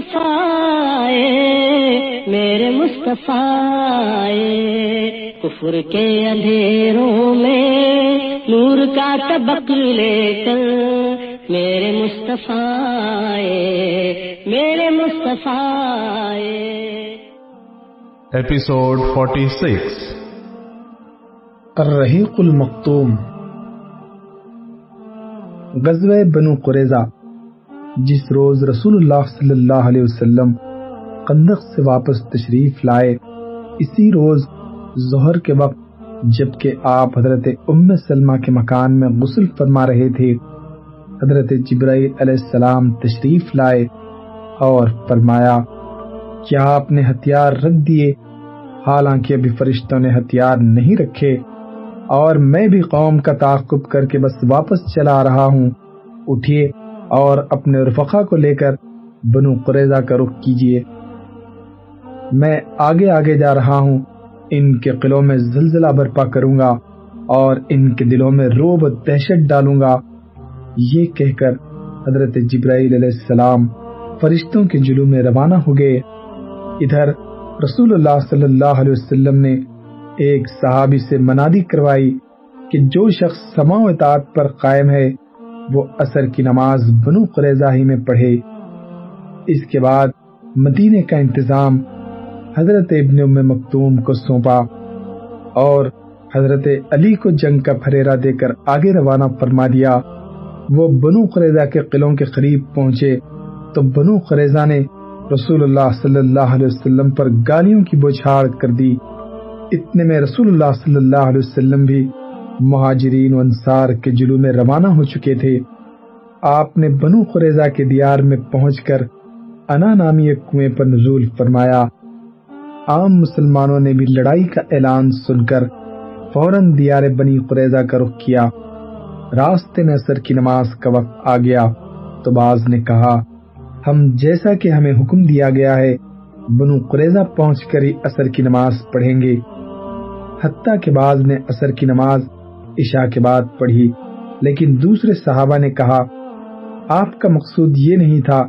مصطفیٰ میرے مصطفیٰ۔ کفر کے اندھیروں میں نور کا طبق لے کر میرے مصطفیٰ میرے مصطفیٰ۔ Episode 46 الرحیق المختوم غزوہ بنو قریظہ جس روز رسول اللہ صلی اللہ علیہ وسلم قندق سے واپس تشریف لائے، اسی روز ظہر کے وقت جبکہ آپ حضرت ام سلمہ کے مکان میں غسل فرما رہے تھے، حضرت جبرائیل علیہ السلام تشریف لائے اور فرمایا، کیا آپ نے ہتھیار رکھ دیے؟ حالانکہ ابھی فرشتوں نے ہتھیار نہیں رکھے اور میں بھی قوم کا تعاقب کر کے بس واپس چلا رہا ہوں۔ اٹھیے اور اپنے رفقا کو لے کر بنو قریظہ کا رخ کیجیے میں آگے آگے جا رہا ہوں، ان کے قلعوں میں زلزلہ برپا کروں گا اور ان کے دلوں میں روب دہشت ڈالوں گا۔ یہ کہہ کر حضرت جبرائیل علیہ السلام فرشتوں کے جلو میں روانہ ہو گئے۔ ادھر رسول اللہ صلی اللہ علیہ وسلم نے ایک صحابی سے منادی کروائی کہ جو شخص سما اطاعت پر قائم ہے وہ اثر کی نماز بنو قریظہ ہی میں پڑھے۔ اس کے بعد مدینے کا انتظام حضرت ابن ام مکتوم کو سونپا اور حضرت علی کو جنگ کا پھریرا دے کر آگے روانہ فرما دیا۔ وہ بنو قریظہ کے قلعوں کے قریب پہنچے تو بنو قریظہ نے رسول اللہ صلی اللہ علیہ وسلم پر گالیوں کی بوچھاڑ کر دی۔ اتنے میں رسول اللہ صلی اللہ علیہ وسلم بھی مہاجرین و انصار کے جلو میں روانہ ہو چکے تھے۔ آپ نے بنو قریظہ کے دیار میں پہنچ کر انا نامی ایک کنویں پر نزول فرمایا۔ عام مسلمانوں نے بھی لڑائی کا اعلان سن کر فوراً دیار بنی قریظہ کا رخ کیا۔ راستے میں اثر کی نماز کا وقت آ گیا۔ تو باز نے کہا، ہم جیسا کہ ہمیں حکم دیا گیا ہے، بنو قریظہ پہنچ کر ہی اثر کی نماز پڑھیں گے۔ حتیٰ کے بعد نے اثر کی نماز عشاء کے بعد پڑھی۔ لیکن دوسرے صحابہ نے کہا، آپ کا مقصود یہ نہیں تھا،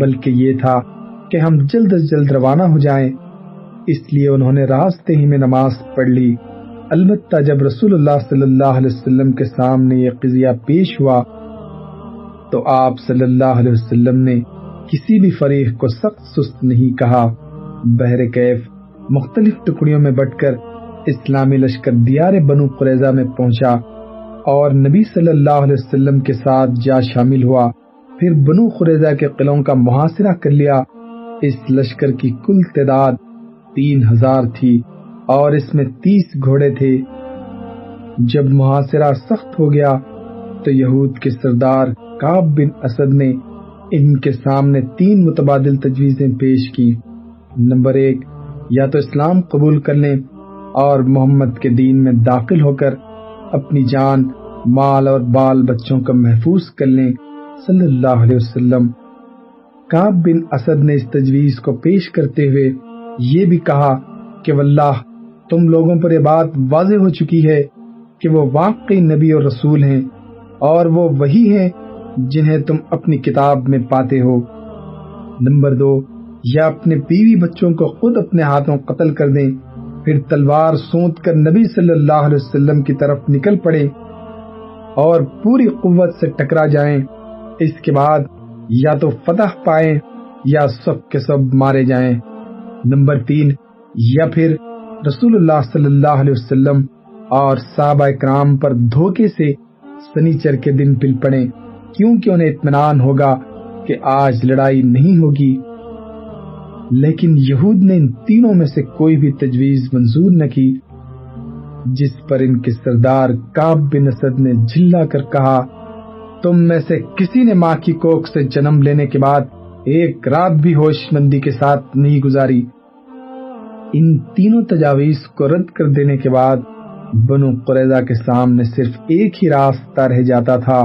بلکہ یہ تھا کہ ہم جلد از جلد روانہ ہو جائیں۔ اس لیے انہوں نے راستے ہی میں نماز پڑھ لی۔ البتہ جب رسول اللہ صلی اللہ علیہ وسلم کے سامنے یہ قضیہ پیش ہوا، تو آپ صلی اللہ علیہ وسلم نے کسی بھی فریق کو سخت سست نہیں کہا۔ بہر کیف مختلف ٹکڑیوں میں بٹ کر اسلامی لشکر دیار بنو قریظہ میں پہنچا اور نبی صلی اللہ علیہ وسلم کے ساتھ جا شامل ہوا۔ پھر بنو قریظہ کے قلعوں کا محاصرہ کر لیا۔ اس لشکر کی کل تعداد تین ہزار تھی اور اس میں تیس گھوڑے تھے۔ جب محاصرہ سخت ہو گیا تو یہود کے سردار کاب بن اسد نے ان کے سامنے تین متبادل تجویزیں پیش کی نمبر ایک، یا تو اسلام قبول کر لیں اور محمد کے دین میں داخل ہو کر اپنی جان، مال اور بال بچوں کا محفوظ کر لیں۔ صلی اللہ علیہ وسلم۔ کاب بن اسد نے اس تجویز کو پیش کرتے ہوئے یہ بھی کہا کہ واللہ، تم لوگوں پر یہ بات واضح ہو چکی ہے کہ وہ واقعی نبی اور رسول ہیں اور وہ وہی ہیں جنہیں تم اپنی کتاب میں پاتے ہو۔ نمبر دو، یا اپنے بیوی بچوں کو خود اپنے ہاتھوں قتل کر دیں۔ پھر تلوار سونت کر نبی صلی اللہ علیہ وسلم کی طرف نکل پڑے اور پوری قوت سے ٹکرا جائیں۔ اس کے بعد یا تو فتح پائیں یا سب کے سب مارے جائیں۔ نمبر تین، یا پھر رسول اللہ صلی اللہ علیہ وسلم اور صحابہ کرام پر دھوکے سے سنیچر کے دن پل پڑے کیونکہ انہیں اطمینان ہوگا کہ آج لڑائی نہیں ہوگی۔ لیکن یہود نے ان تینوں میں سے کوئی بھی تجویز منظور نہ کی، جس پر ان کے سردار کاب بن اسد نے جھلا کر کہا، تم میں سے کسی نے ماں کی کوک سے جنم لینے کے بعد ایک رات بھی ہوش مندی کے ساتھ نہیں گزاری۔ ان تینوں تجاویز کو رد کر دینے کے بعد بنو قریضہ کے سامنے صرف ایک ہی راستہ رہ جاتا تھا۔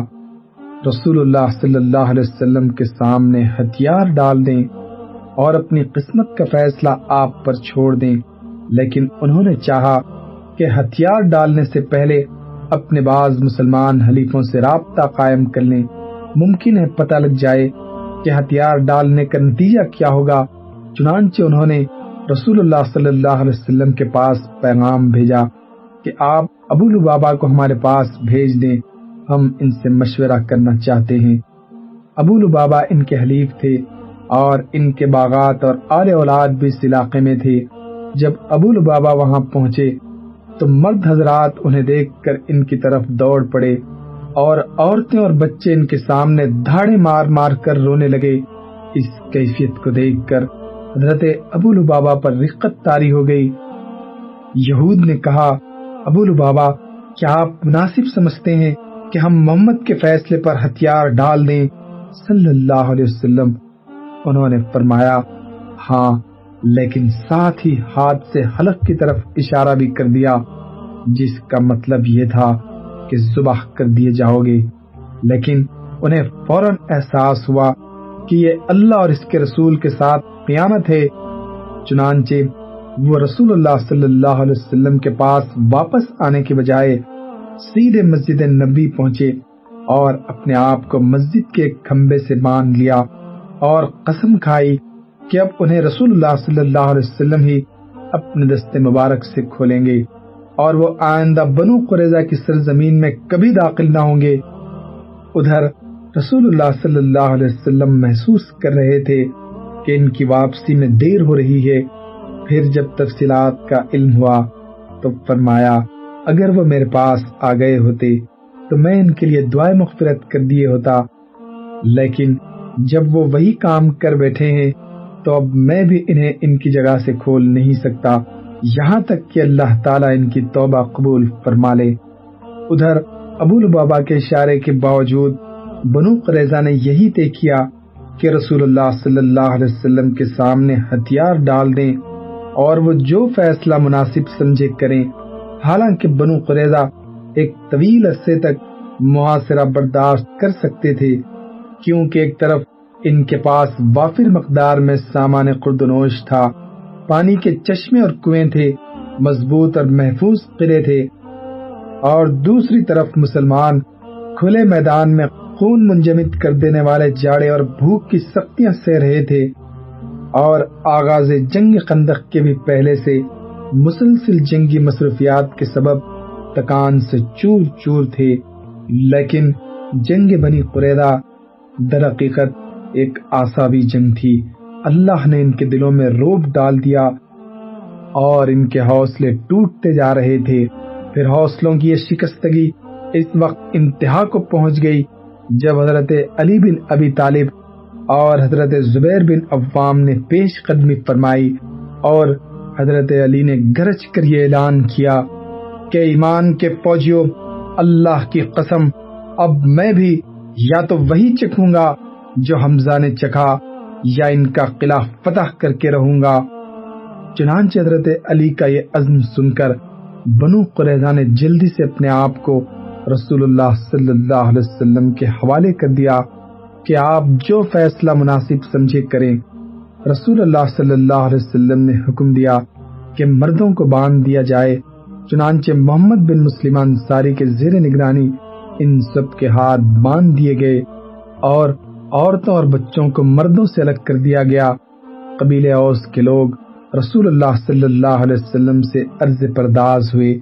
رسول اللہ صلی اللہ علیہ وسلم کے سامنے ہتھیار ڈال دیں۔ اور اپنی قسمت کا فیصلہ آپ پر چھوڑ دیں۔ لیکن انہوں نے چاہا کہ ہتھیار ڈالنے سے پہلے اپنے بعض مسلمان حلیفوں سے رابطہ قائم کر لیں۔ ممکن ہے پتہ لگ جائے کہ ہتھیار ڈالنے کا نتیجہ کیا ہوگا۔ چنانچہ انہوں نے رسول اللہ صلی اللہ علیہ وسلم کے پاس پیغام بھیجا کہ آپ ابو لبابا کو ہمارے پاس بھیج دیں۔ ہم ان سے مشورہ کرنا چاہتے ہیں۔ ابو لبابا ان کے حلیف تھے۔ اور ان کے باغات اور آل اولاد بھی اس علاقے میں تھے۔ جب ابو لبابا وہاں پہنچے تو مرد حضرات انہیں دیکھ کر ان کی طرف دوڑ پڑے اور عورتیں اور بچے ان کے سامنے دھاڑے مار مار کر رونے لگے۔ اس کیفیت کو دیکھ کر حضرت ابو لبابا پر رقت تاری ہو گئی۔ یہود نے کہا، ابو لبابا کیا آپ مناسب سمجھتے ہیں کہ ہم محمد کے فیصلے پر ہتھیار ڈال دیں؟ صلی اللہ علیہ وسلم انہوں نے فرمایا ہاں لیکن ساتھ ہی ہاتھ سے حلق کی طرف اشارہ بھی کر دیا، جس کا مطلب یہ تھا کہ زبح کر دیے جاؤ گے۔ لیکن انہیں فوراً احساس ہوا کہ یہ اللہ اور اس کے رسول کے ساتھ قیامت ہے۔ چنانچہ وہ رسول اللہ صلی اللہ علیہ وسلم کے پاس واپس آنے کے بجائے سیدھے مسجد نبی پہنچے اور اپنے آپ کو مسجد کے کھمبے سے باندھ لیا۔ اور قسم کھائی کہ اب انہیں رسول اللہ صلی اللہ علیہ وسلم ہی اپنے دستے مبارک سے کھولیں گے اور وہ آئندہ بنو قریضہ کی سرزمین میں کبھی داخل نہ ہوں گے۔ ادھر رسول اللہ صلی اللہ علیہ وسلم محسوس کر رہے تھے کہ ان کی واپسی میں دیر ہو رہی ہے۔ پھر جب تفصیلات کا علم ہوا تو فرمایا، اگر وہ میرے پاس آ گئے ہوتے تو میں ان کے لیے دعائیں مغفرت کر دیے ہوتا، لیکن جب وہ وہی کام کر بیٹھے ہیں، تو اب میں بھی انہیں ان کی جگہ سے کھول نہیں سکتا۔ یہاں تک کہ اللہ تعالیٰ ان کی توبہ قبول فرما لے۔ ادھر ابو البابا کے اشارے کے باوجود بنو قریضہ نے یہی طے کیا کہ رسول اللہ صلی اللہ علیہ وسلم کے سامنے ہتھیار ڈال دیں اور وہ جو فیصلہ مناسب سمجھے کریں۔ حالانکہ بنو قریضہ ایک طویل عرصے تک محاصرہ برداشت کر سکتے تھے۔ کیونکہ ایک طرف ان کے پاس وافر مقدار میں سامان قردنوش تھا، پانی کے چشمے اور کنویں تھے، مضبوط اور محفوظ قلعے تھے۔ اور دوسری طرف مسلمان کھلے میدان میں خون منجمد کر دینے والے جاڑے اور بھوک کی سختیاں سہ رہے تھے۔ اور آغاز جنگ خندق کے بھی پہلے سے مسلسل جنگی مصروفیات کے سبب تکان سے چور چور تھے، لیکن جنگ بنی قریدہ در حقیقت ایک آسابی جنگ تھی۔ اللہ نے ان کے دلوں میں روپ ڈال دیا اور ان کے حوصلے ٹوٹتے جا رہے تھے۔ پھر حوصلوں کی یہ شکستگی اس وقت انتہا کو پہنچ گئی جب حضرت علی بن ابی طالب اور حضرت زبیر بن عوام نے پیش قدمی فرمائی اور حضرت علی نے گرج کر یہ اعلان کیا کہ ایمان کے فوجیوں، اللہ کی قسم، اب میں بھی یا تو وہی چکھوں گا جو حمزہ نے چکھا، یا ان کا قلعہ فتح کر کے رہوں گا۔ چنانچہ حضرت علی کا یہ عزم سن کر بنو قریضہ نے جلدی سے اپنے آپ کو رسول اللہ صلی اللہ علیہ وسلم کے حوالے کر دیا کہ آپ جو فیصلہ مناسب سمجھے کریں۔ رسول اللہ صلی اللہ علیہ وسلم نے حکم دیا کہ مردوں کو باندھ دیا جائے۔ چنانچہ محمد بن مسلم انصاری کے زیر نگرانی ان سب کے ہاتھ باندھ دیے گئے اور عورتوں اور بچوں کو مردوں سے الگ کر دیا گیا۔ قبیل اوس کے لوگ رسول اللہ صلی اللہ علیہ وسلم سے عرض پرداز ہوئے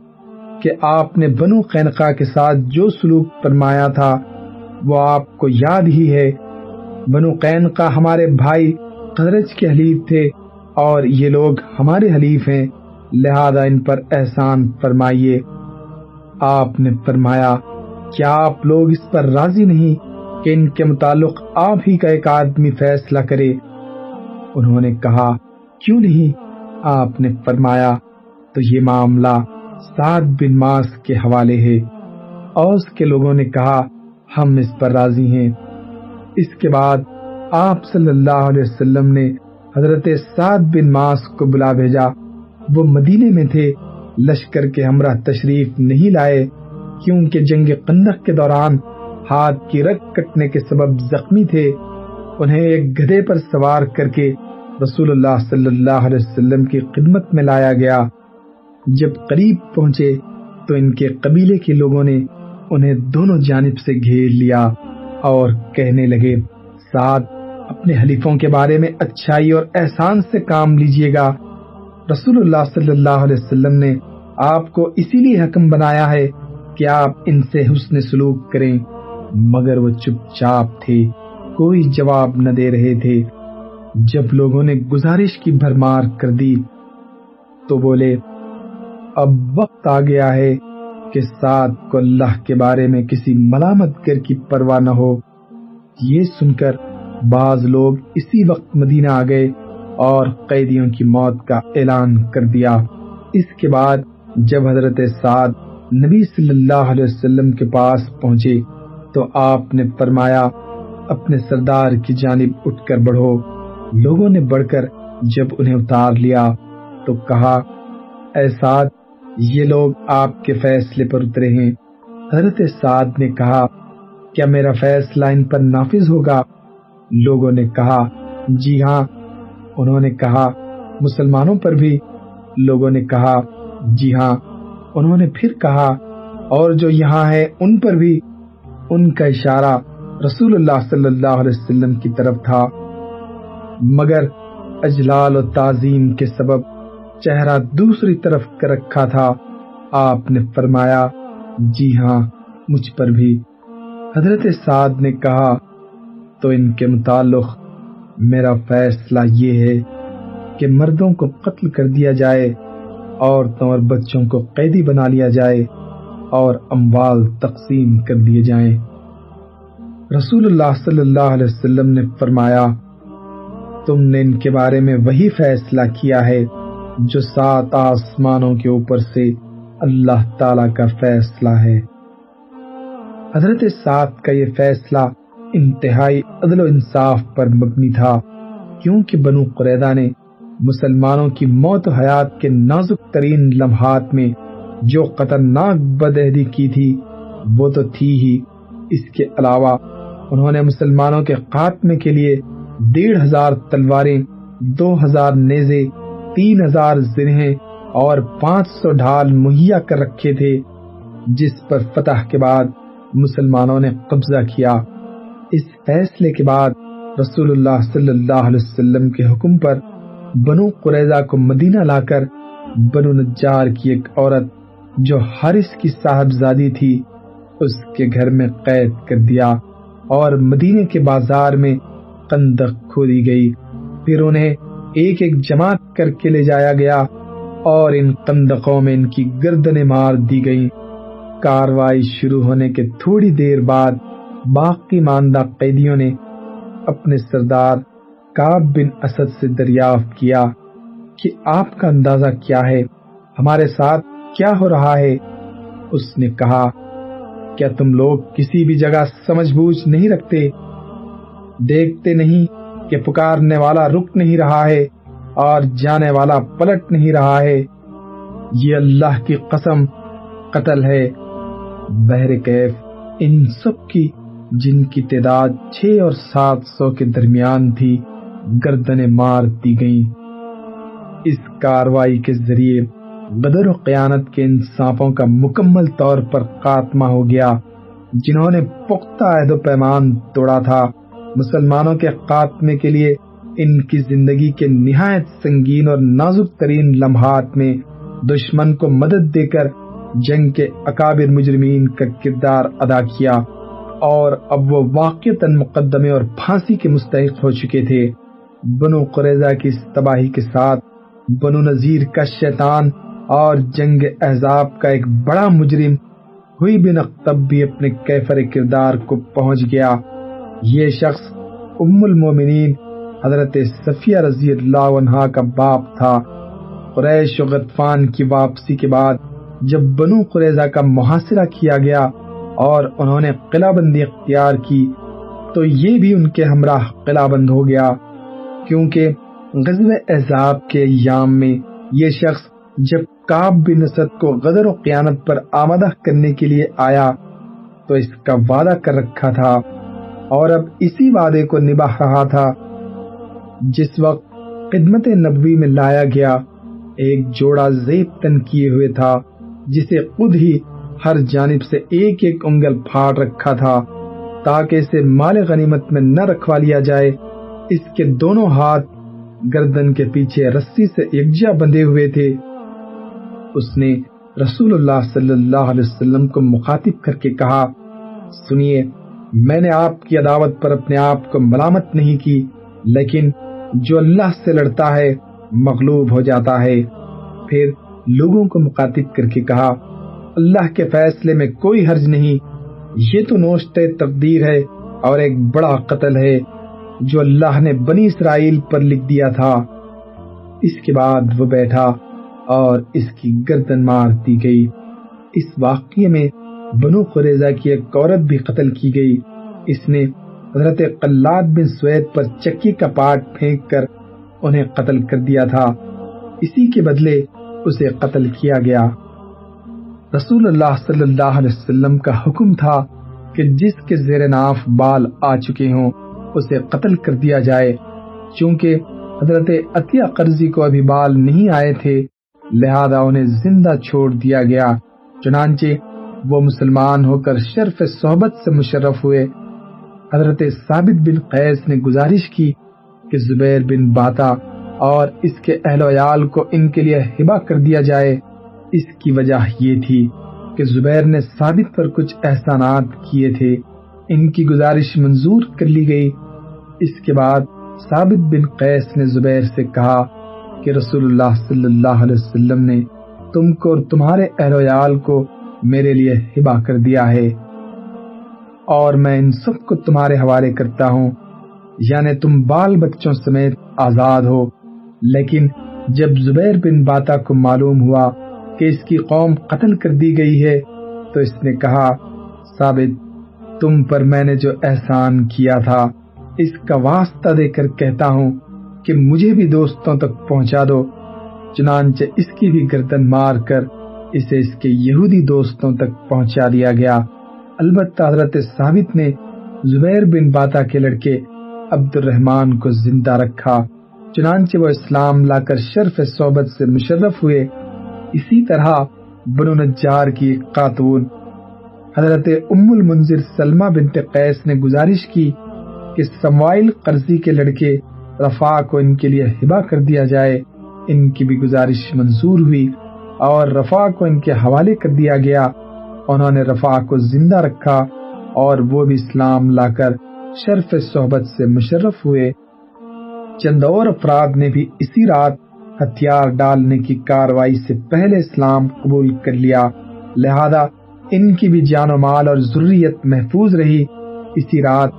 کہ آپ نے بنو قینقا کے ساتھ جو سلوک فرمایا تھا، وہ آپ کو یاد ہی ہے۔ بنو قینقا ہمارے بھائی قدرج کے حلیف تھے اور یہ لوگ ہمارے حلیف ہیں۔ لہذا ان پر احسان فرمائیے۔ آپ نے فرمایا کیا آپ لوگ اس پر راضی نہیں کہ ان کے متعلق آپ ہی کا ایک آدمی فیصلہ کرے۔ انہوں نے کہا، کیوں نہیں؟ آپ نے فرمایا، تو یہ معاملہ سعد بن ماس کے حوالے ہے۔ اوس کے لوگوں نے کہا، ہم اس پر راضی ہیں۔ اس کے بعد آپ صلی اللہ علیہ وسلم نے حضرت سعد بن ماس کو بلا بھیجا۔ وہ مدینے میں تھے، لشکر کے ہمراہ تشریف نہیں لائے۔ کیونکہ جنگ قندق کے دوران ہاتھ کی رگ کٹنے کے سبب زخمی تھے، انہیں ایک گدھے پر سوار کر کے رسول اللہ صلی اللہ علیہ وسلم کی خدمت میں لایا گیا۔ جب قریب پہنچے تو ان کے قبیلے کے لوگوں نے انہیں دونوں جانب سے گھیر لیا اور کہنے لگے ساتھ اپنے حلیفوں کے بارے میں اچھائی اور احسان سے کام لیجیے گا۔ رسول اللہ صلی اللہ علیہ وسلم نے آپ کو اسی لیے حکم بنایا ہے کہ آپ ان سے حسن سلوک کریں؟ مگر وہ چپ چاپ تھے، کوئی جواب نہ دے رہے تھے۔ جب لوگوں نے گزارش کی بھرمار کر دی، تو بولے، اب وقت آ گیا ہے کہ ساتھ کو اللہ کے بارے میں کسی ملامت گر کی پرواہ نہ ہو۔ یہ سن کر بعض لوگ اسی وقت مدینہ آ گئے اور قیدیوں کی موت کا اعلان کر دیا۔ اس کے بعد جب حضرت سعد نبی صلی اللہ علیہ وسلم کے پاس پہنچے تو آپ نے فرمایا، اپنے سردار کی جانب اٹھ کر بڑھو۔ لوگوں نے بڑھ کر جب انہیں اتار لیا تو کہا، اے سعد، یہ لوگ آپ کے فیصلے پر اترے ہیں۔ حضرت سعد نے کہا، کیا میرا فیصلہ ان پر نافذ ہوگا؟ لوگوں نے کہا جی ہاں۔ انہوں نے کہا، مسلمانوں پر بھی۔ لوگوں نے کہا جی ہاں۔ انہوں نے پھر کہا، اور جو یہاں ہے ان پر بھی ان کا اشارہ رسول اللہ صلی اللہ علیہ وسلم کی طرف تھا۔ مگر اجلال و تعظیم کے سبب چہرہ دوسری طرف کر رکھا تھا۔ آپ نے فرمایا جی ہاں مجھ پر بھی۔ حضرت سعد نے کہا، تو ان کے متعلق میرا فیصلہ یہ ہے کہ مردوں کو قتل کر دیا جائے۔ عورتوں اور بچوں کو قیدی بنا لیا جائے اور اموال تقسیم کر دیے جائیں۔ رسول اللہ صلی اللہ علیہ وسلم نے فرمایا، تم نے ان کے بارے میں وہی فیصلہ کیا ہے جو سات آسمانوں کے اوپر سے اللہ تعالی کا فیصلہ ہے۔ حضرت سات کا یہ فیصلہ انتہائی عدل و انصاف پر مبنی تھا، کیونکہ بنو قریدہ نے مسلمانوں کی موت و حیات کے نازک ترین لمحات میں جو خطرناک بدہدی کی تھی، وہ تو تھی ہی۔ اس کے علاوہ انہوں نے مسلمانوں کے خاتمے کے لیے ڈیڑھ ہزار تلواریں، دو ہزار نیزے، تین ہزار زرہیں اور پانچ سو ڈھال مہیا کر رکھے تھے، جس پر فتح کے بعد مسلمانوں نے قبضہ کیا۔ اس فیصلے کے بعد رسول اللہ صلی اللہ علیہ وسلم کے حکم پر بنو قریضہ کو مدینہ لا کر بنو نجار کی ایک عورت جو حارث کی صاحبزادی تھی، اس کے گھر میں قید کر دیا اور مدینے کے بازار میں قندق کھودی گئی۔ پھر انہیں ایک ایک جماعت کر کے لے جایا گیا اور ان قندقوں میں ان کی گردنیں مار دی گئیں۔ کاروائی شروع ہونے کے تھوڑی دیر بعد باقی ماندہ قیدیوں نے اپنے سردار کاب بن اسد سے دریافت کیا کہ آپ کا اندازہ کیا ہے، ہمارے ساتھ کیا ہو رہا ہے؟ اس نے کہا، کیا تم لوگ کسی بھی جگہ سمجھ بوجھ نہیں رکھتے؟ دیکھتے نہیں کہ پکارنے والا رک نہیں رہا ہے اور جانے والا پلٹ نہیں رہا ہے۔ یہ اللہ کی قسم قتل ہے۔ بہر کیف، ان سب کی، جن کی تعداد چھ اور سات سو کے درمیان تھی گردنیں مار دی گئیں۔ اس کاروائی کے ذریعے بدر و قیانت کے ان سانپوں کا مکمل طور پر خاتمہ ہو گیا، جنہوں نے پختہ عہد و پیمان توڑا تھا۔ مسلمانوں کے خاتمے کے لیے ان کی زندگی کے نہایت سنگین اور نازک ترین لمحات میں دشمن کو مدد دے کر جنگ کے اکابر مجرمین کا کردار ادا کیا اور اب وہ واقع مقدمے اور پھانسی کے مستحق ہو چکے تھے۔ بنو قریضہ کی تباہی کے ساتھ بنو نذیر کا شیطان اور جنگ احزاب کا ایک بڑا مجرم ہوئی بن اختب بھی اپنے کیفر کردار کو پہنچ گیا۔ یہ شخص ام المومنین حضرت صفیہ رضی اللہ عنہ کا باپ تھا۔ قریش و غطفان کی واپسی کے بعد جب بنو قریضہ کا محاصرہ کیا گیا اور انہوں نے قلعہ بندی اختیار کی تو یہ بھی ان کے ہمراہ قلعہ بند ہو گیا۔ کیونکہ غزب احزاب کے ایام میں یہ شخص جب کاب بن اسد کو غدر و قیانت پر آمدہ کرنے کے لیے آیا تو اس کا وعدہ کر رکھا تھا اور اب اسی وعدے کو نباہ رہا تھا جس وقت خدمت نبوی میں لایا گیا ایک جوڑا زیب تن کیے ہوئے تھا جسے خود ہی ہر جانب سے ایک ایک انگل پھاڑ رکھا تھا تاکہ اسے مال غنیمت میں نہ رکھوا لیا جائے اس کے دونوں ہاتھ گردن کے پیچھے رسی سے یکجا بندھے ہوئے تھے۔ اس نے رسول اللہ صلی اللہ علیہ وسلم کو مخاطب کر کے کہا، سنیے، میں نے آپ کی عداوت پر اپنے آپ کو ملامت نہیں کی، لیکن جو اللہ سے لڑتا ہے، مغلوب ہو جاتا ہے۔ پھر لوگوں کو مخاطب کر کے کہا، اللہ کے فیصلے میں کوئی حرج نہیں، یہ تو نوشت تقدیر ہے اور ایک بڑا قتل ہے۔ جو اللہ نے بنی اسرائیل پر لکھ دیا تھا۔ اس کے بعد وہ بیٹھا اور اس کی گردن مار دی گئی۔ اس واقعے میں بنو قریضہ کی ایک عورت بھی قتل کی گئی۔ اس نے حضرت قلاد بن سوید پر چکی کا پاٹ پھینک کر انہیں قتل کر دیا تھا۔ اسی کے بدلے اسے قتل کیا گیا۔ رسول اللہ صلی اللہ علیہ وسلم کا حکم تھا کہ جس کے زیر ناف بال آ چکے ہوں اسے قتل کر دیا جائے۔ چونکہ حضرت عطیہ قرضی کو ابھی بال نہیں آئے تھے، لہذا انہیں زندہ چھوڑ دیا گیا۔ چنانچہ وہ مسلمان ہو کر شرف صحبت سے مشرف ہوئے۔ حضرت ثابت بن قیس نے گزارش کی کہ زبیر بن باتا اور اس کے اہل ویال کو ان کے لیے ہبا کر دیا جائے۔ اس کی وجہ یہ تھی کہ زبیر نے ثابت پر کچھ احسانات کیے تھے۔ ان کی گزارش منظور کر لی گئی۔ اس کے بعد ثابت بن قیس نے زبیر سے کہا کہ رسول اللہ صلی اللہ علیہ وسلم نے تم کو اور تمہارے اہل ویال کو میرے لیے ہبا کر دیا ہے۔ اور میں ان سب کو تمہارے حوالے کرتا ہوں یعنی تم بال بچوں سمیت آزاد ہو۔ لیکن جب زبیر بن باتا کو معلوم ہوا کہ اس کی قوم قتل کر دی گئی ہے، تو اس نے کہا، ثابت، تم پر میں نے جو احسان کیا تھا اس کا واسطہ دے کر کہتا ہوں کہ مجھے بھی دوستوں تک پہنچا دو، چنانچہ اس کی بھی گردن مار کر اسے اس کے یہودی دوستوں تک پہنچا دیا گیا۔ البتہ حضرت ثابت نے زبیر بن باتا کے لڑکے عبد الرحمان کو زندہ رکھا، چنانچہ وہ اسلام لا کر شرف صحبت سے مشرف ہوئے۔ اسی طرح بنو نجار کی ایک خاتون، حضرت ام المنظر سلمہ بنت قیس نے گزارش کی کہ سموائل قرضی کے لڑکے رفا کو ان کے لیے ہبا کر دیا جائے، ان کی بھی گزارش منظور ہوئی اور رفا کو ان کے حوالے کر دیا گیا۔ انہوں نے رفا کو زندہ رکھا اور وہ بھی اسلام لا کر شرف صحبت سے مشرف ہوئے۔ چند اور افراد نے بھی اسی رات ہتھیار ڈالنے کی کاروائی سے پہلے اسلام قبول کر لیا۔ لہذا ان کی بھی جان و مال اور ضروریت محفوظ رہی۔ اسی رات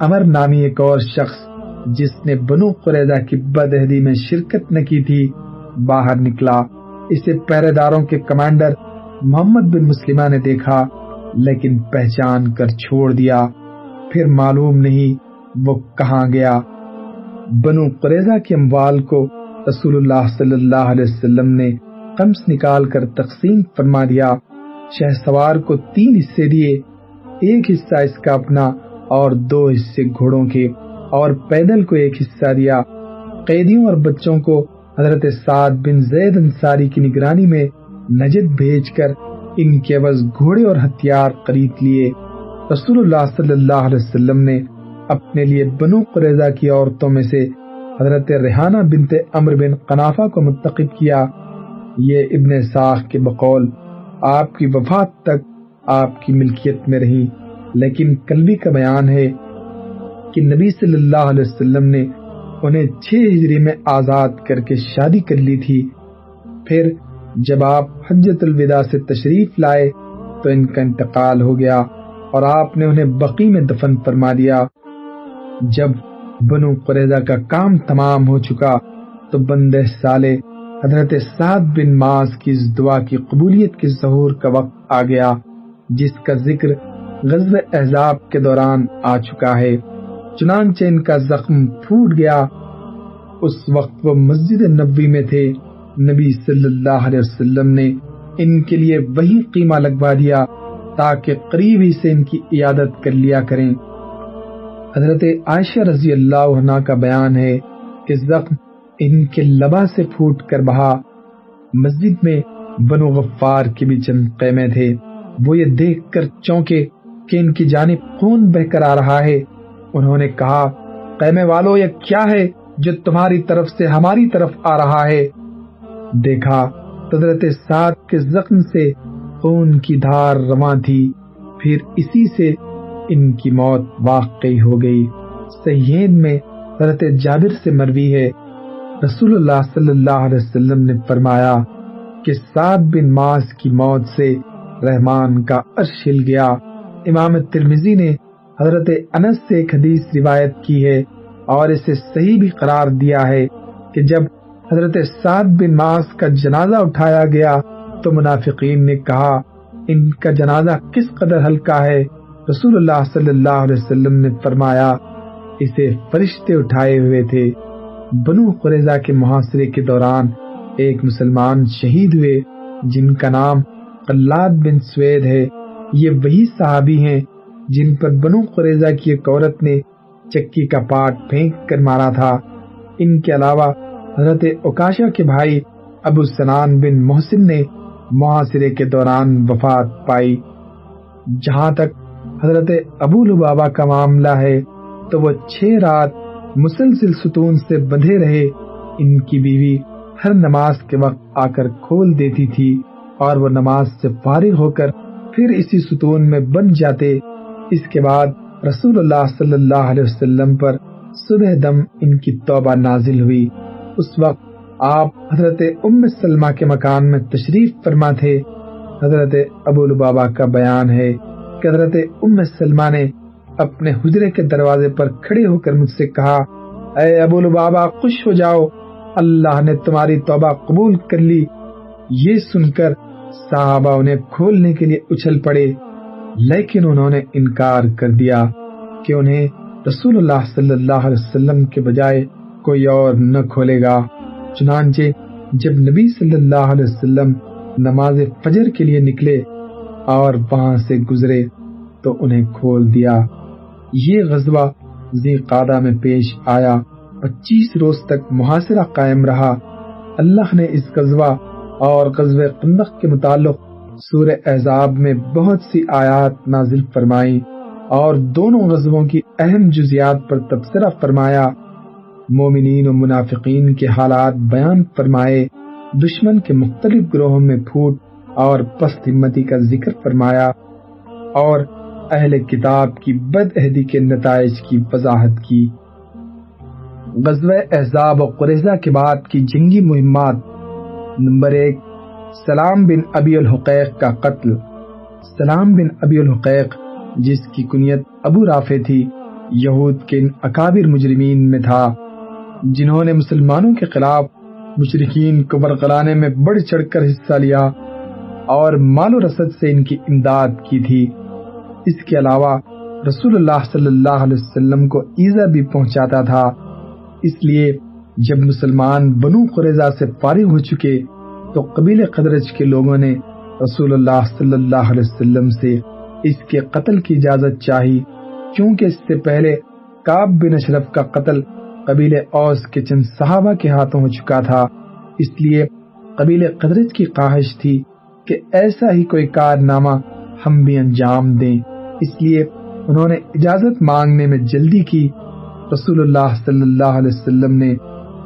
امر نامی ایک اور شخص جس نے بنو قریضہ کی بدہدی میں شرکت نہ کی تھی، باہر نکلا۔ اسے پہرے داروں کے کمانڈر محمد بن مسلمہ نے دیکھا، لیکن پہچان کر چھوڑ دیا۔ پھر معلوم نہیں وہ کہاں گیا۔ بنو قریضہ کے اموال کو رسول اللہ صلی اللہ علیہ وسلم نے کمس نکال کر تقسیم فرما دیا۔ شہ سوار کو تین حصے دیے، ایک حصہ اس کا اپنا اور دو حصے گھوڑوں کے اور پیدل کو ایک حصہ دیا۔ قیدیوں اور بچوں کو حضرت سعد بن زید انصاری کی نگرانی میں نجد بھیج کر ان کے عوض گھوڑے اور ہتھیار خرید لیے۔ رسول اللہ صلی اللہ علیہ وسلم نے اپنے لیے بنو قریضہ کی عورتوں میں سے حضرت ریحانہ بنت امر بن قنافہ کو منتخب کیا۔ یہ ابن ساخ کے بقول آپ کی وفات تک آپ کی ملکیت میں رہی لیکن کلبی کا بیان ہے کہ نبی صلی اللہ علیہ وسلم نے انہیں چھ ہجری میں آزاد کر کے شادی کر لی تھی۔ پھر جب آپ حجت الوداع سے تشریف لائے تو ان کا انتقال ہو گیا اور آپ نے انہیں بقی میں دفن فرما دیا۔ جب بنو قریضہ کا کام تمام ہو چکا تو بندے سالے حضرت سعد بن ماز کی اس دعا کی قبولیت کے ظہور کا وقت آ گیا، جس کا ذکر غزل احزاب کے دوران آ چکا ہے۔ چنانچہ ان کا زخم پھوٹ گیا۔ اس وقت وہ مسجد نبوی میں تھے۔ نبی صلی اللہ علیہ وسلم نے ان کے لیے وہی قیمہ لگوا دیا تاکہ قریب ہی سے ان کی عیادت کر لیا کریں۔ حضرت عائشہ رضی اللہ عنہ کا بیان ہے کہ زخم ان کے لبا سے پھوٹ کر بہا۔ مسجد میں بنو غفار کے بھی چند قیمے تھے۔ وہ یہ دیکھ کر چونکے کہ ان کی جانب خون بہ کر آ رہا ہے۔ انہوں نے کہا، قیمے والو، یہ کیا ہے جو تمہاری طرف سے ہماری طرف آ رہا ہے؟ دیکھا، حضرت سات کے زخم سے خون کی دھار رواں تھی۔ پھر اسی سے ان کی موت واقعی ہو گئی۔ سیین میں حضرت جابر سے مروی ہے۔ رسول اللہ صلی اللہ علیہ وسلم نے فرمایا کہ سعد بن ماس کی موت سے رحمان کا عرش ہل گیا۔ امام ترمیزی نے حضرت انس سے ایک حدیث روایت کی ہے اور اسے صحیح بھی قرار دیا ہے کہ جب حضرت سعد بن ماس کا جنازہ اٹھایا گیا تو منافقین نے کہا، ان کا جنازہ کس قدر ہلکا ہے؟ رسول اللہ صلی اللہ علیہ وسلم نے فرمایا، اسے فرشتے اٹھائے ہوئے تھے۔ بنو قریضہ کے محاصرے کے دوران ایک مسلمان شہید ہوئے، جن کا نام قلاد بن سوید ہے۔ یہ وہی صحابی ہیں جن پر بنو قریضہ کی ایک عورت نے چکی کا پاٹ پھینک کر مارا تھا۔ ان کے علاوہ حضرت اوکاشا کے بھائی ابو سنان بن محسن نے محاصرے کے دوران وفات پائی۔ جہاں تک حضرت ابو لبابا کا معاملہ ہے، تو وہ چھ رات مسلسل ستون سے بندھے رہے۔ ان کی بیوی ہر نماز کے وقت آ کر کھول دیتی تھی اور وہ نماز سے فارغ ہو کر پھر اسی ستون میں بن جاتے، اس کے بعد رسول اللہ صلی اللہ علیہ وسلم پر صبح دم ان کی توبہ نازل ہوئی۔ اس وقت آپ حضرت ام سلمہ کے مکان میں تشریف فرما تھے۔ حضرت ابو البابا کا بیان ہے کہ حضرت ام سلمہ نے اپنے حجرے کے دروازے پر کھڑے ہو کر مجھ سے کہا، اے ابو البابا خوش ہو جاؤ۔ اللہ نے تمہاری توبہ قبول کر لی۔ یہ سن کر صحابہ انہیں کھولنے کے لیے اچھل پڑے، لیکن انہوں نے انکار کر دیا کہ انہیں رسول اللہ صلی اللہ علیہ وسلم کے بجائے کوئی اور نہ کھولے گا۔ چنانچہ جب نبی صلی اللہ علیہ وسلم نماز فجر کے لیے نکلے اور وہاں سے گزرے تو انہیں کھول دیا۔ یہ غزوہ قادہ میں پیش آیا۔ پچیس روز تک محاصرہ قائم رہا۔ اللہ نے اس غزوہ اور غزوہ قندق کے متعلق سورہ احزاب میں بہت سی آیات نازل فرمائی اور دونوں غزووں کی اہم جزیات پر تبصرہ فرمایا۔ مومنین و منافقین کے حالات بیان فرمائے، دشمن کے مختلف گروہوں میں پھوٹ اور پست ہمتی کا ذکر فرمایا اور اہل کتاب کی بد عہدی کے نتائج کی وضاحت کی۔ غزوہ احزاب و قریضہ کے بعد کی جنگی مہمات نمبر ایک، سلام بن ابی الحقیق کا قتل۔ سلام بن ابی الحقیق، جس کی کنیت ابو رافع تھی، یہود کے ان اکابر مجرمین میں تھا، جنہوں نے مسلمانوں کے خلاف مشرقین کو برقرانے میں بڑھ چڑھ کر حصہ لیا اور مال و رسد سے ان کی امداد کی تھی۔ اس کے علاوہ، رسول اللہ صلی اللہ علیہ وسلم کو ایزا بھی پہنچاتا تھا۔ اس لیے جب مسلمان بنو قریضہ سے فارغ ہو چکے، تو قبیل قدرج کے لوگوں نے رسول اللہ صلی اللہ علیہ وسلم سے اس کے قتل کی اجازت چاہی کیونکہ اس سے پہلے کاب بن اشرف کا قتل قبیل اوس کے چند صحابہ کے ہاتھوں ہو چکا تھا۔ اس لیے قبیل قدرت کی خواہش تھی کہ ایسا ہی کوئی کارنامہ ہم بھی انجام دیں۔ اس لیے انہوں نے اجازت مانگنے میں جلدی کی۔ رسول اللہ صلی اللہ علیہ وسلم نے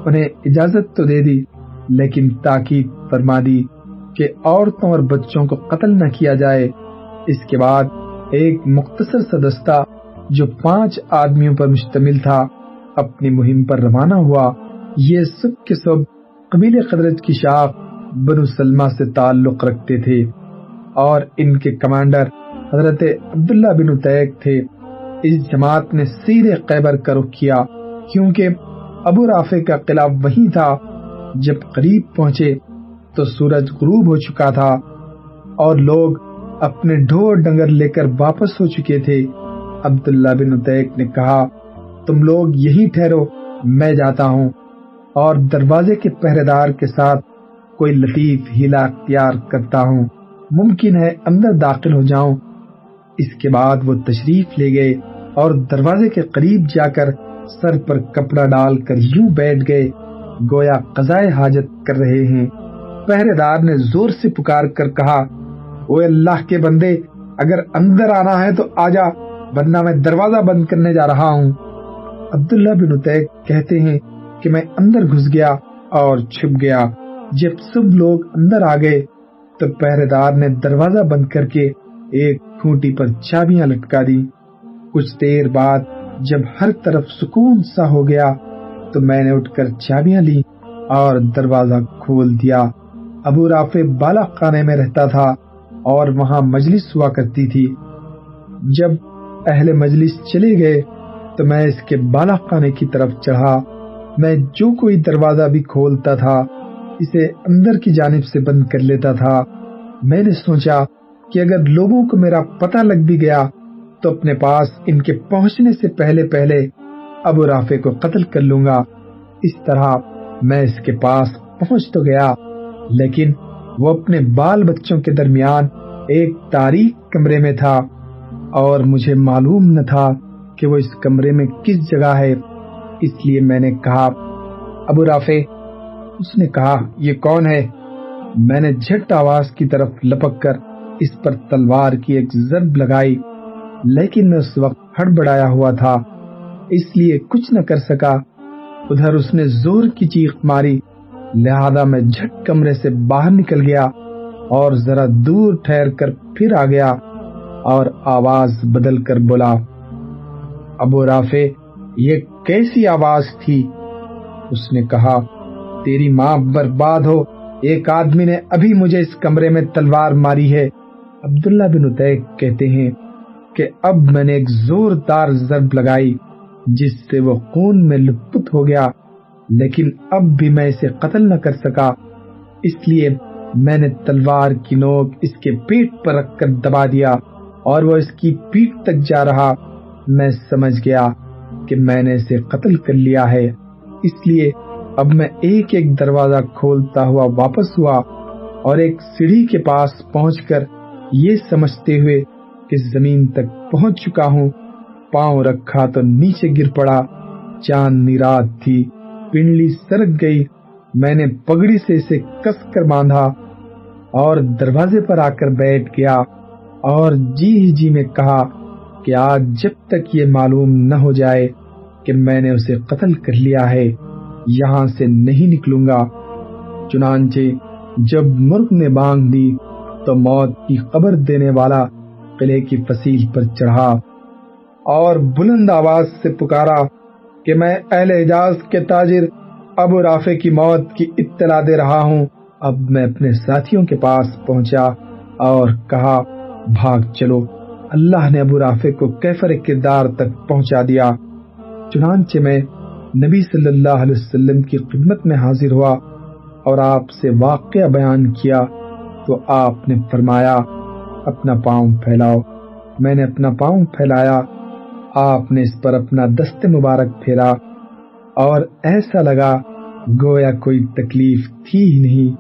انہیں اجازت تو دے دی، لیکن تاکید فرما دی کہ عورتوں اور بچوں کو قتل نہ کیا جائے۔ اس کے بعد ایک مختصر سا دستہ جو پانچ آدمیوں پر مشتمل تھا، اپنی مہم پر روانہ ہوا۔ یہ سب کے سب قبیل قدرت کی شاخ بنو سلمہ سے تعلق رکھتے تھے اور ان کے کمانڈر حضرت عبداللہ بن اتیک تھے۔ اس جماعت نے سیدھے قیبر کا رخ کیا، کیونکہ ابو رافع کا قلعہ وہی تھا۔ جب قریب پہنچے تو سورج غروب ہو چکا تھا اور لوگ اپنے ڈھور ڈنگر لے کر واپس ہو چکے تھے۔ عبداللہ بن اتیک نے کہا، تم لوگ یہی ٹھہرو، میں جاتا ہوں۔ اور دروازے کے پہرے دار کے ساتھ کوئی لطیف ہیلا اختیار کرتا ہوں۔ ممکن ہے اندر داخل ہو جاؤں۔ اس کے بعد وہ تشریف لے گئے اور دروازے کے قریب جا کر سر پر کپڑا ڈال کر یوں بیٹھ گئے۔ گویا قضائے حاجت کر رہے ہیں۔ پہرے دار نے زور سے پکار کر کہا او اللہ کے بندے، اگر اندر آنا ہے تو آجا ورنہ میں دروازہ بند کرنے جا رہا ہوں۔ عبداللہ بن اتیق کہتے ہیں کہ میں اندر گھس گیا اور چھپ گیا۔ جب سب لوگ اندر آ گئے تو پہرے دار نے دروازہ بند کر کے ایک کھوٹی پر چابیاں لٹکا دی کچھ دیر بعد جب ہر طرف سکون سا ہو گیا تو میں نے اٹھ کر چابیاں لی اور دروازہ کھول دیا۔ ابو رافع بالا خانے میں رہتا تھا اور وہاں مجلس ہوا کرتی تھی۔ جب اہل مجلس چلے گئے تو میں اس کے بالا خانے کی طرف چڑھا۔ میں جو کوئی دروازہ بھی کھولتا تھا اسے اندر کی جانب سے بند کر لیتا تھا۔ میں نے سوچا کہ اگر لوگوں کو میرا پتہ لگ بھی گیا تو اپنے پاس ان کے پہنچنے سے پہلے پہلے ابو رافع کو قتل کر لوں گا۔ اس طرح میں اس کے پاس پہنچ تو گیا، لیکن وہ اپنے بال بچوں کے درمیان ایک تاریخ کمرے میں تھا اور مجھے معلوم نہ تھا کہ وہ اس کمرے میں کس جگہ ہے۔ اس لیے میں نے کہا، ابو رافع، اس نے کہا، یہ کون ہے؟ میں نے جھٹ آواز کی طرف لپک کر اس پر تلوار کی ایک ضرب لگائی۔ لیکن میں اس وقت ہڑبڑایا ہوا تھا، اس لیے کچھ نہ کر سکا۔ ادھر اس نے زور کی چیخ ماری، لہذا میں جھٹ کمرے سے باہر نکل گیا اور ذرا دور ٹھہر کر پھر آ گیا اور آواز بدل کر بولا، ابو رافع، یہ کیسی آواز تھی؟ اس نے کہا، تیری ماں برباد ہو، ایک آدمی نے ابھی مجھے اس کمرے میں تلوار ماری ہے۔ عبداللہ بن اتیق کہتے ہیں کہ اب میں نے ایک زوردار ضرب لگائی جس سے وہ خون میں لطف ہو گیا، لیکن اب بھی میں اسے قتل نہ کر سکا۔ اس لیے میں نے تلوار کی نوک اس کے پیٹ پر رکھ کر دبا دیا اور وہ اس کی پیٹ تک جا رہا۔ میں سمجھ گیا کہ میں نے اسے قتل کر لیا ہے۔ اس لیے اب میں ایک ایک دروازہ کھولتا ہوا واپس ہوا اور ایک سیڑھی کے پاس پہنچ کر یہ سمجھتے ہوئے کہ زمین تک پہنچ چکا ہوں، پاؤں رکھا تو نیچے گر پڑا چاند رات تھی، پنڈلی سرک گئی، میں نے پگڑی سے اسے کس کر باندھا اور دروازے پر آ کر بیٹھ گیا اور جی ہی جی میں کہا کہ آج جب تک یہ معلوم نہ ہو جائے کہ میں نے اسے قتل کر لیا ہے، یہاں سے نہیں نکلوں گا۔ چنانچہ جب مرغ نے بانگ دی تو موت کی خبر دینے والا قلعے کی فصیل پر چڑھا اور بلند آواز سے پکارا کہ میں اہل اعجاز کے تاجر ابو رافع کی موت کی اطلاع دے رہا ہوں۔ اب میں اپنے ساتھیوں کے پاس پہنچا اور کہا، بھاگ چلو۔ اللہ نے ابو رافع کو کیفر کردار تک پہنچا دیا۔ چنانچہ میں نبی صلی اللہ علیہ وسلم کی خدمت میں حاضر ہوا اور آپ سے واقعہ بیان کیا تو آپ نے فرمایا اپنا پاؤں پھیلاؤ۔ میں نے اپنا پاؤں پھیلایا۔ آپ نے اس پر اپنا دست مبارک پھیرا۔ اور ایسا لگا گویا کوئی تکلیف تھی ہی نہیں۔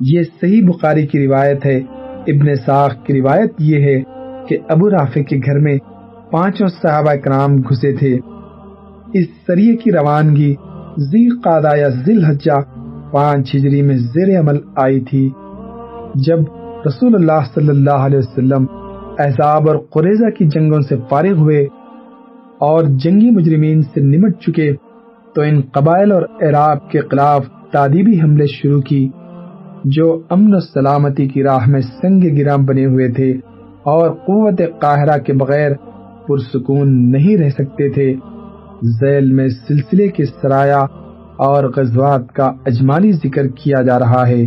یہ صحیح بخاری کی روایت ہے۔ ابن ساخ کی روایت یہ ہے کہ ابو رافع کے گھر میں پانچوں صحابہ کرام گھسے تھے۔ اس سریے کی روانگی زی قادہ یا ذیل حجہ پانچ ہجری میں زیر عمل آئی تھی۔ جب رسول اللہ صلی اللہ علیہ وسلم احزاب اور قریضہ کی جنگوں سے فارغ ہوئے اور جنگی مجرمین سے نمٹ چکے تو ان قبائل اور عراب کے خلاف تعدیبی حملے شروع کی، جو امن و سلامتی کی راہ میں سنگ گرام بنے ہوئے تھے اور قوت قاہرہ کے بغیر پرسکون نہیں رہ سکتے تھے۔ ذیل میں سلسلے کے سرایا اور غزوات کا اجمالی ذکر کیا جا رہا ہے۔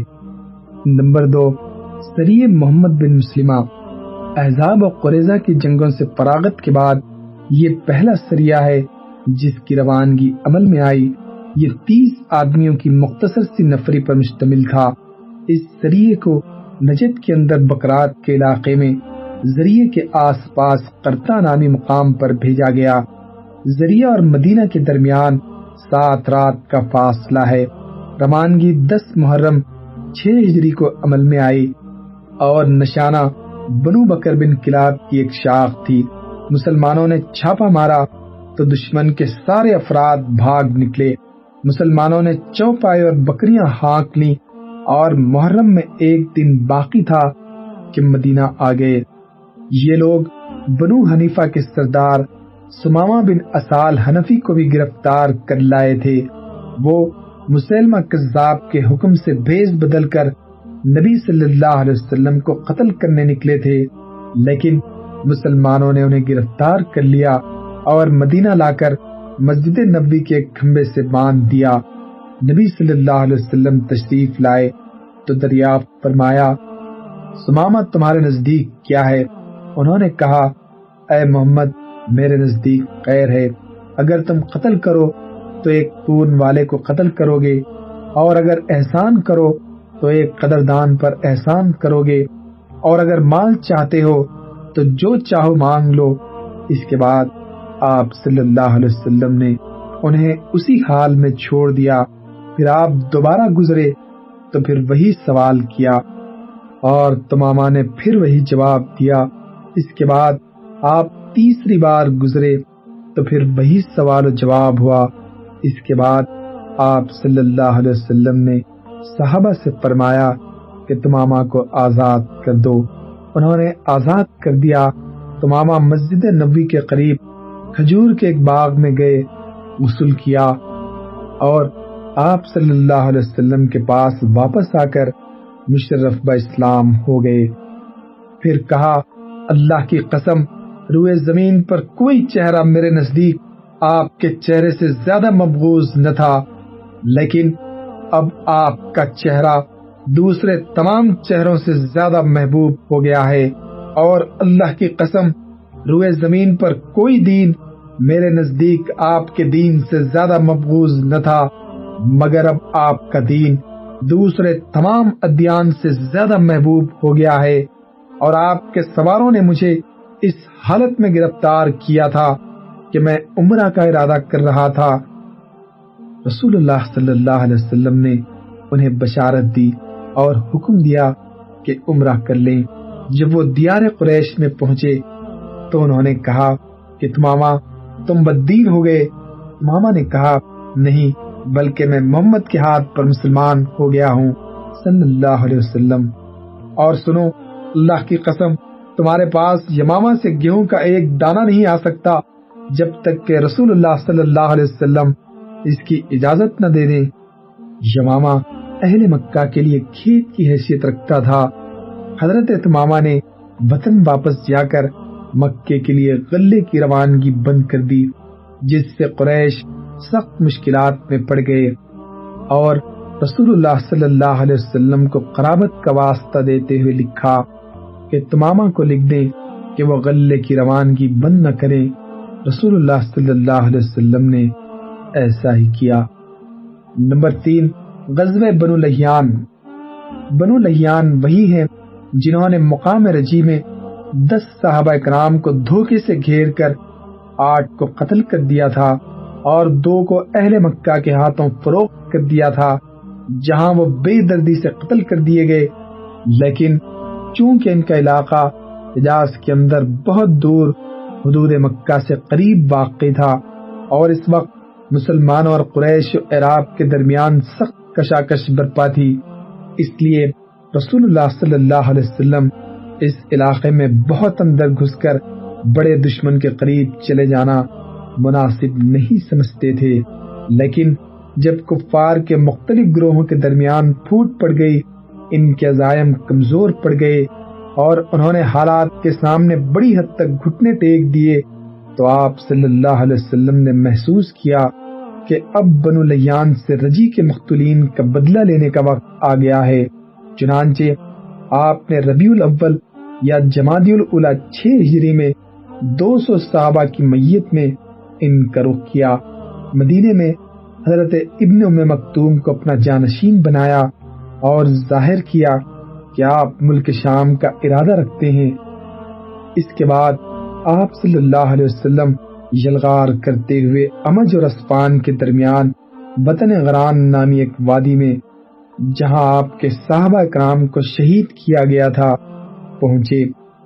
نمبر دو سری محمد بن مسلمہ، احزاب و قریضہ کی جنگوں سے فراغت کے بعد یہ پہلا سریہ ہے جس کی روانگی عمل میں آئی۔ یہ تیس آدمیوں کی مختصر سی نفری پر مشتمل تھا۔ اس سریے کو نجد کے اندر بکرات کے علاقے میں ذریعے کے آس پاس کرتا نامی مقام پر بھیجا گیا۔ ذریعہ اور مدینہ کے درمیان سات رات کا فاصلہ ہے۔ روانگی دس محرم چھ ہجری کو عمل میں آئی۔ اور نشانہ بنو بکر بن کلاب کی ایک شاخ تھی۔ مسلمانوں نے چھاپا مارا تو دشمن کے سارے افراد بھاگ نکلے۔ مسلمانوں نے چوپائے اور بکریاں ہانک لی اور محرم میں ایک دن باقی تھا کہ مدینہ آ گئے۔ یہ لوگ بنو حنیفہ کے سردار سماما بن اسال حنفی کو بھی گرفتار کر لائے تھے۔ وہ مسلمہ کذاب کے حکم سے بھیز بدل کر نبی صلی اللہ علیہ وسلم کو قتل کرنے نکلے تھے، لیکن مسلمانوں نے انہیں گرفتار کر لیا اور مدینہ لا کر مسجد نبی کے کھمبے سے باندھ دیا۔ نبی صلی اللہ علیہ وسلم تشریف لائے تو دریافت فرمایا، سمامہ، تمہارے نزدیک کیا ہے؟ انہوں نے کہا، اے محمد، میرے نزدیک خیر ہے۔ اگر تم قتل کرو تو ایک خون والے کو قتل کرو گے، اور اگر احسان کرو تو ایک قدردان پر احسان کرو گے۔ اور اگر مال چاہتے ہو، تو جو چاہو مانگ لو۔ اس کے بعد آپ صلی اللہ علیہ وسلم نے انہیں اسی حال میں چھوڑ دیا۔ پھر آپ دوبارہ گزرے، تو پھر وہی سوال کیا۔ اور تماما نے پھر وہی جواب دیا۔ اس کے بعد آپ تیسری بار گزرے، تو پھر وہی سوال و جواب ہوا۔ اس کے بعد آپ صلی اللہ علیہ وسلم نے صحابہ سے فرمایا کہ تماما کو آزاد کر دو۔ انہوں نے آزاد کر دیا۔ تماما مسجد نبی کے قریب کھجور کے ایک باغ میں گئے، غسل کیا اور آپ صلی اللہ علیہ وسلم کے پاس واپس آ کر مشرف با اسلام ہو گئے۔ پھر کہا، اللہ کی قسم، روئے زمین پر کوئی چہرہ میرے نزدیک آپ کے چہرے سے زیادہ مبغوض نہ تھا، لیکن اب آپ کا چہرہ دوسرے تمام چہروں سے زیادہ محبوب ہو گیا ہے اور اللہ کی قسم، روئے زمین پر کوئی دین میرے نزدیک آپ کے دین سے زیادہ مقبوض نہ تھا، مگر اب آپ کا دین دوسرے تمام ادیان سے زیادہ محبوب ہو گیا ہے اور آپ کے سواروں نے مجھے اس حالت میں گرفتار کیا تھا کہ میں عمرہ کا ارادہ کر رہا تھا۔ رسول اللہ صلی اللہ علیہ وسلم نے انہیں بشارت دی اور حکم دیا کہ عمرہ کر لیں۔ جب وہ دیار قریش میں پہنچے تو انہوں نے کہا کہ تماما تم بدین ہو گئے۔ ماما نے کہا، نہیں، بلکہ میں محمد کے ہاتھ پر مسلمان ہو گیا ہوں۔ صلی اللہ علیہ وسلم۔ اور سنو، اللہ کی قسم، تمہارے پاس یماما سے گیہوں کا ایک دانہ نہیں آ سکتا جب تک کہ رسول اللہ صلی اللہ علیہ وسلم اس کی اجازت نہ دے دیں یماما اہل مکہ کے لیے کھیت کی حیثیت رکھتا تھا۔ حضرت تماما نے وطن واپس جا کر مکے کے لیے غلے کی روانگی بند کر دی، جس سے قریش سخت مشکلات میں پڑ گئے۔ اور رسول اللہ صلی اللہ علیہ وسلم کو قرابت کا واسطہ دیتے ہوئے لکھا کہ تماما کو لکھ دیں کہ وہ غلے کی روانگی بند نہ کریں۔ رسول اللہ صلی اللہ علیہ وسلم نے ایسا ہی کیا۔ نمبر تین غزب بنو لہیان۔ بنو لہیان وہی ہیں جنہوں نے مقام رجی میں دس صحابہ کرام کو دھوکے سے گھیر کر آٹھ کو قتل کر دیا تھا اور دو کو اہل مکہ کے ہاتھوں فروخت کر دیا تھا، جہاں وہ بے دردی سے قتل کر دیے گئے۔ لیکن چونکہ ان کا علاقہ حجاز کے اندر بہت دور حدود مکہ سے قریب واقع تھا اور اس وقت مسلمانوں اور قریش و عراب کے درمیان سخت کشاکش برپا تھی۔ اس لیے رسول اللہ صلی اللہ علیہ وسلم اس علاقے میں بہت اندر گھس کر بڑے دشمن کے قریب چلے جانا مناسب نہیں سمجھتے تھے۔ لیکن جب کفار کے مختلف گروہوں کے درمیان پھوٹ پڑ گئی، ان کے عزائم کمزور پڑ گئے اور انہوں نے حالات کے سامنے بڑی حد تک گھٹنے ٹیک دیے۔ تو آپ صلی اللہ علیہ وسلم نے محسوس کیا کہ اب بنو لیان سے رجی کے مختلین کا بدلہ لینے کا وقت آ گیا ہے۔ چنانچہ آپ نے ربیع الاول یا جمادی الاولا چھ ہجری میں دو سو صحابہ کی میت میں ان کا رخ کیا۔ مدینے میں حضرت ابن ام مکتوم کو اپنا جانشین بنایا اور ظاہر کیا کہ آپ ملک شام کا ارادہ رکھتے ہیں۔ اس کے بعد آپ صلی اللہ علیہ وسلم یلغار کرتے ہوئے امج اور اسپان کے درمیان بطن غران نامی ایک وادی میں، جہاں آپ کے صحابہ کرام کو شہید کیا گیا تھا، پہنچے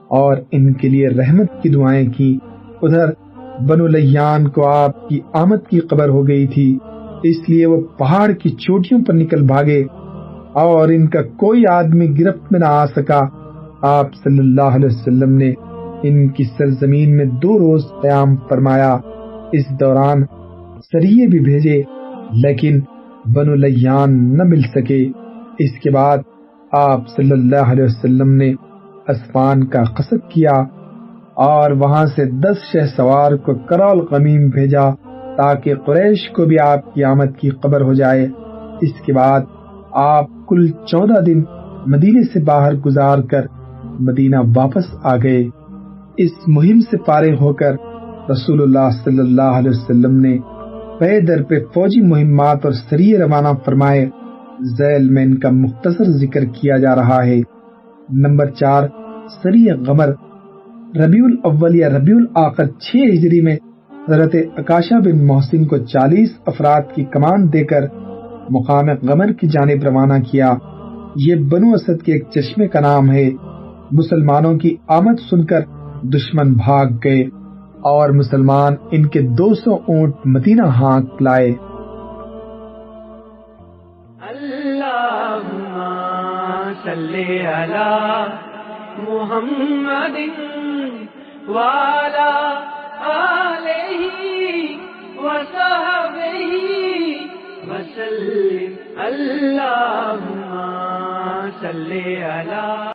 اور ان کے لیے رحمت کی دعائیں کی۔ ادھر بنو لیان کو آپ کی آمد کی خبر ہو گئی تھی، اس لیے وہ پہاڑ کی چوٹیوں پر نکل بھاگے اور ان کا کوئی آدمی گرفت میں نہ آ سکا۔ آپ صلی اللہ علیہ وسلم نے ان کی سرزمین میں دو روز قیام فرمایا۔ اس دوران سریے بھی بھیجے، لیکن بنو لیان نہ مل سکے۔ اس کے بعد آپ صلی اللہ علیہ وسلم نے اسفان کا قصد کیا اور وہاں سے دس شہ سوار کو کرول قمیم بھیجا تاکہ قریش کو بھی آپ کی آمد کی خبر ہو جائے۔ اس کے بعد آپ کل چودہ دن مدینے سے باہر گزار کر مدینہ واپس آ گئے۔ اس مہم سے فارغ ہو کر رسول اللہ صلی اللہ علیہ وسلم نے پے در پہ فوجی مہمات اور سریے روانہ فرمائے، ذیل میں ان کا مختصر ذکر کیا جا رہا ہے۔ نمبر چار، سری غمر، ربیع الاول یا ربیع الآخر چھ ہجری میں حضرت اکاشا بن محسن کو چالیس افراد کی کمان دے کر مقام غمر کی جانب روانہ کیا۔ یہ بنو اسد کے ایک چشمے کا نام ہے۔ مسلمانوں کی آمد سن کر دشمن بھاگ گئے اور مسلمان ان کے دو سو اونٹ مدینہ ہانک لائے۔ محمد والا آلہ وصحبہ وسلم۔ اللہم صلی علی